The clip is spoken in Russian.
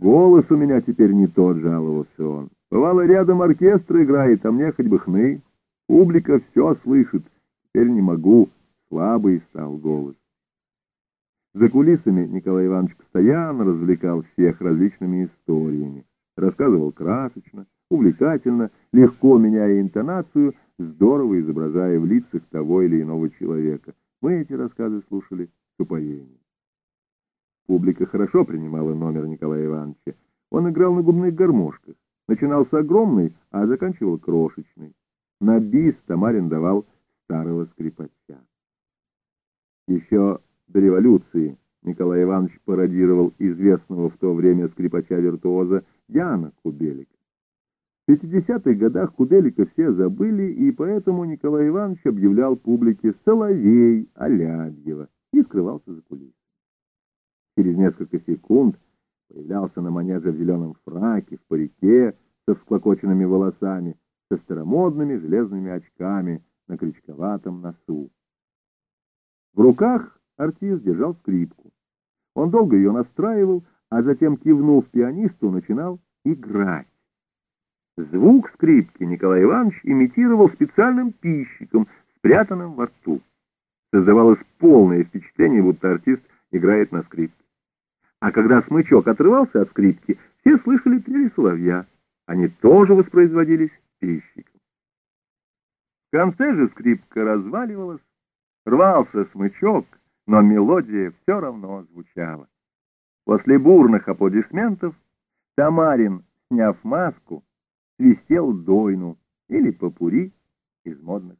Голос у меня теперь не тот, жаловался он. Бывало, рядом оркестр играет, а мне хоть бы хны. Публика все слышит. Теперь не могу. Слабый стал голос. За кулисами Николай Иванович постоянно развлекал всех различными историями. Рассказывал красочно, увлекательно, легко меняя интонацию, здорово изображая в лицах того или иного человека. Мы эти рассказы слушали с упоением. Публика хорошо принимала номер Николая Ивановича. Он играл на губных гармошках. Начинался огромный, а заканчивал крошечный. На бис Тамарин давал старого скрипача. Еще до революции Николай Иванович пародировал известного в то время скрипача-виртуоза Яна Кубелика. В 50-х годах Кубелика все забыли, и поэтому Николай Иванович объявлял публике «Соловей Алябьева» и скрывался за кулисами. Через несколько секунд появлялся на манеже в зеленом фраке, в парике, со всклокоченными волосами, со старомодными железными очками на крючковатом носу. В руках артист держал скрипку. Он долго ее настраивал, а затем, кивнув пианисту, начинал играть. Звук скрипки Николай Иванович имитировал специальным пищиком, спрятанным во рту. Создавалось полное впечатление, будто артист играет на скрипке. А когда смычок отрывался от скрипки, все слышали трели соловья. Они тоже воспроизводились пищиком. В конце же скрипка разваливалась, рвался смычок, но мелодия все равно звучала. После бурных аплодисментов Тамарин, сняв маску, свистел дойну или попури из модных